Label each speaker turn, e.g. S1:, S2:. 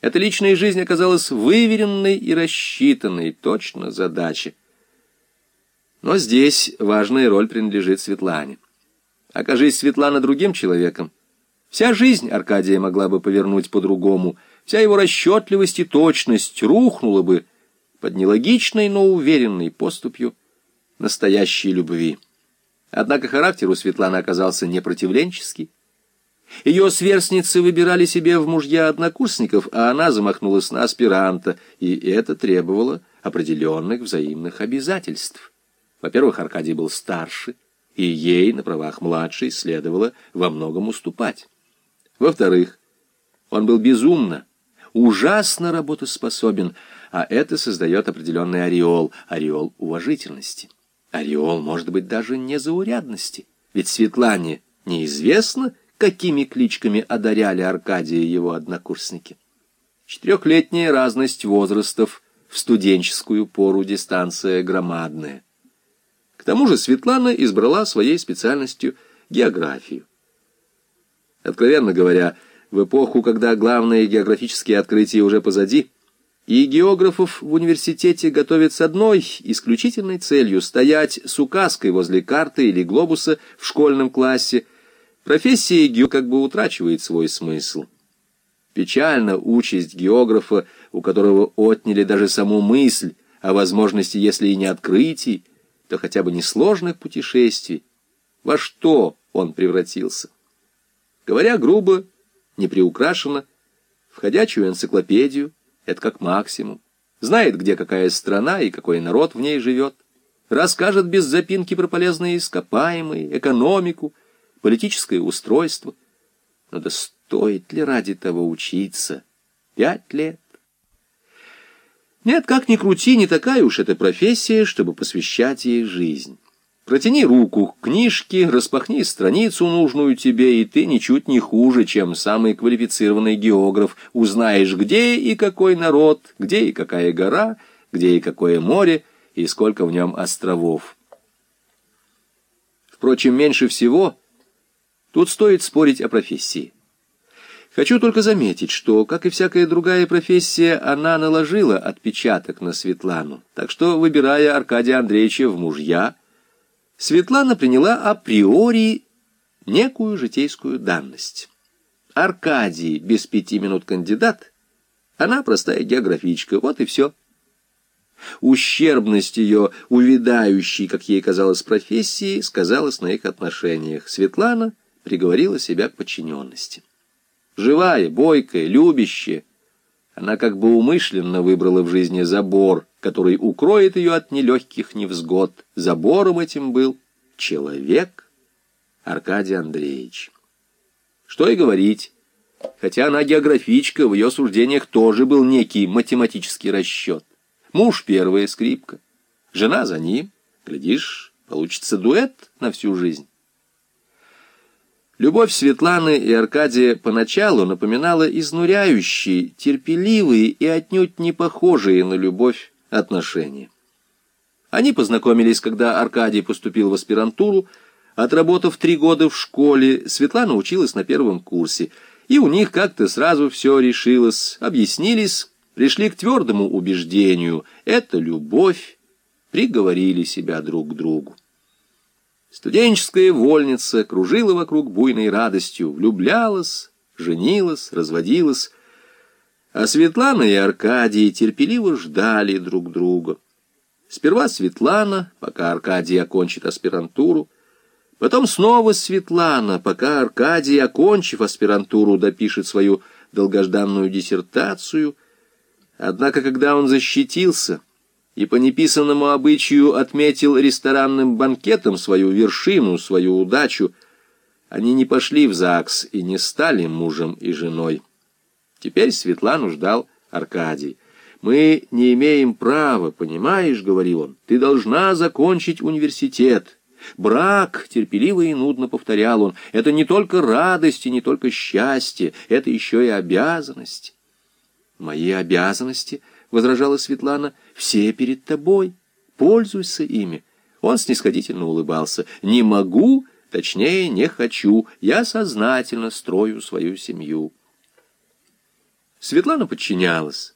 S1: Эта личная жизнь оказалась выверенной и рассчитанной, точно задача. Но здесь важная роль принадлежит Светлане. Окажись Светлана другим человеком, вся жизнь Аркадия могла бы повернуть по-другому, вся его расчетливость и точность рухнула бы под нелогичной, но уверенной поступью настоящей любви. Однако характер у Светланы оказался непротивленческий. Ее сверстницы выбирали себе в мужья однокурсников, а она замахнулась на аспиранта, и это требовало определенных взаимных обязательств. Во-первых, Аркадий был старше, и ей на правах младшей следовало во многом уступать. Во-вторых, он был безумно, ужасно работоспособен, а это создает определенный ореол, ореол уважительности. Ореол, может быть, даже незаурядности, ведь Светлане неизвестно, какими кличками одаряли Аркадия его однокурсники. Четырехлетняя разность возрастов в студенческую пору дистанция громадная. К тому же Светлана избрала своей специальностью географию. Откровенно говоря, в эпоху, когда главные географические открытия уже позади, и географов в университете готовят с одной исключительной целью стоять с указкой возле карты или глобуса в школьном классе, профессия гео как бы утрачивает свой смысл. Печально участь географа, у которого отняли даже саму мысль о возможности, если и не открытий, то хотя бы несложных путешествий. Во что он превратился? Говоря грубо, неприукрашенно, ходячую энциклопедию, это как максимум. Знает, где какая страна и какой народ в ней живет. Расскажет без запинки про полезные ископаемые, экономику, политическое устройство. Но да стоит ли ради того учиться? Пять лет? Нет, как ни крути, не такая уж эта профессия, чтобы посвящать ей жизнь. Протяни руку к книжке, распахни страницу нужную тебе, и ты ничуть не хуже, чем самый квалифицированный географ. Узнаешь, где и какой народ, где и какая гора, где и какое море, и сколько в нем островов. Впрочем, меньше всего тут стоит спорить о профессии. Хочу только заметить, что, как и всякая другая профессия, она наложила отпечаток на Светлану. Так что, выбирая Аркадия Андреевича в мужья, Светлана приняла априори некую житейскую данность. Аркадий без пяти минут кандидат, она простая географичка, вот и все. Ущербность ее, увядающей, как ей казалось, профессии, сказалась на их отношениях. Светлана приговорила себя к подчиненности живая, бойкая, любящая. Она как бы умышленно выбрала в жизни забор, который укроет ее от нелегких невзгод. Забором этим был человек Аркадий Андреевич. Что и говорить, хотя она географичка, в ее суждениях тоже был некий математический расчет. Муж — первая скрипка, жена за ним. Глядишь, получится дуэт на всю жизнь. Любовь Светланы и Аркадия поначалу напоминала изнуряющие, терпеливые и отнюдь не похожие на любовь отношения. Они познакомились, когда Аркадий поступил в аспирантуру, отработав три года в школе, Светлана училась на первом курсе, и у них как-то сразу все решилось, объяснились, пришли к твердому убеждению — это любовь, приговорили себя друг к другу. Студенческая вольница кружила вокруг буйной радостью, влюблялась, женилась, разводилась, а Светлана и Аркадий терпеливо ждали друг друга. Сперва Светлана, пока Аркадий окончит аспирантуру, потом снова Светлана, пока Аркадий, окончив аспирантуру, допишет свою долгожданную диссертацию. Однако, когда он защитился и по неписанному обычаю отметил ресторанным банкетом свою вершину, свою удачу, они не пошли в ЗАГС и не стали мужем и женой. Теперь Светлану ждал Аркадий. «Мы не имеем права, понимаешь, — говорил он, — ты должна закончить университет». Брак, терпеливо и нудно повторял он, это не только радость и не только счастье, это еще и обязанность. Мои обязанности —— возражала Светлана, — «все перед тобой. Пользуйся ими». Он снисходительно улыбался. «Не могу, точнее, не хочу. Я сознательно строю свою семью». Светлана подчинялась.